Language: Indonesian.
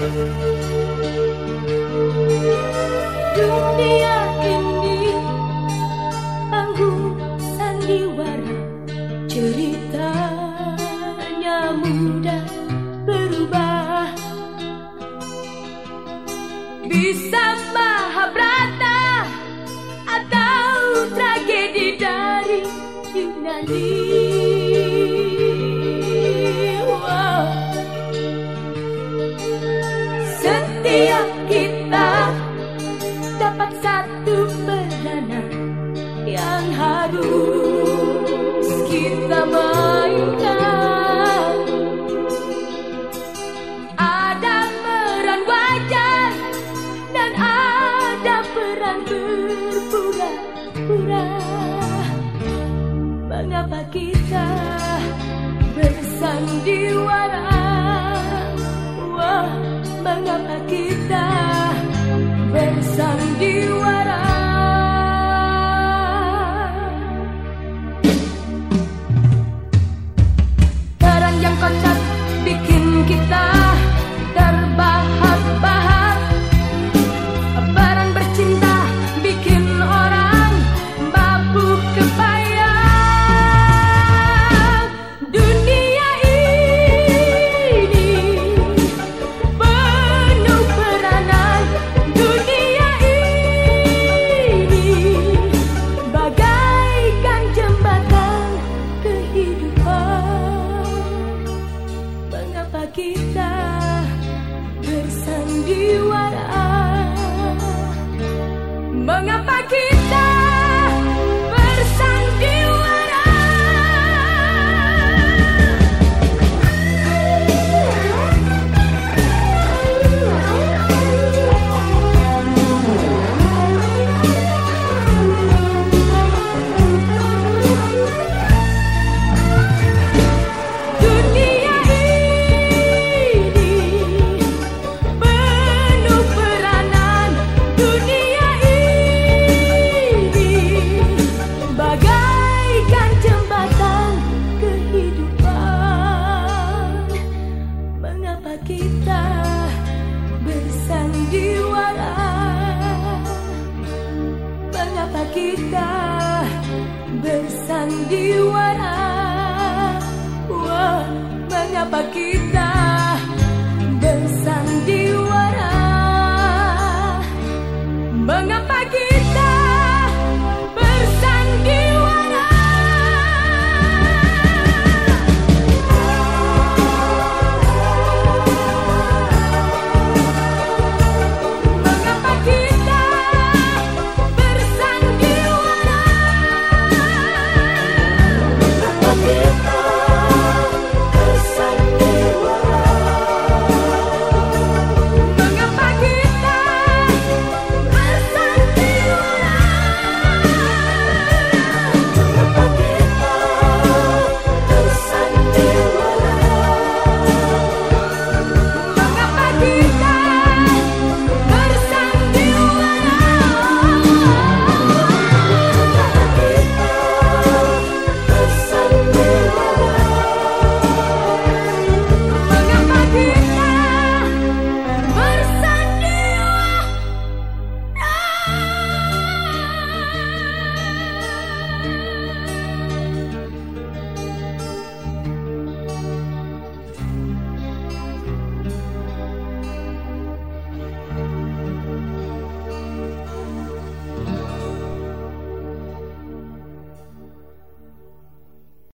Dunia ini panggung sandiwara ceritanya mudah berubah. Bisa Mahabharata murah Mengapa kita bersandiwara Wah, mengapa kita bersandiwara kita sandiwara Mengapa kita bersandiwara Wah, mengapa kita